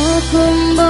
Aku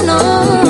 no.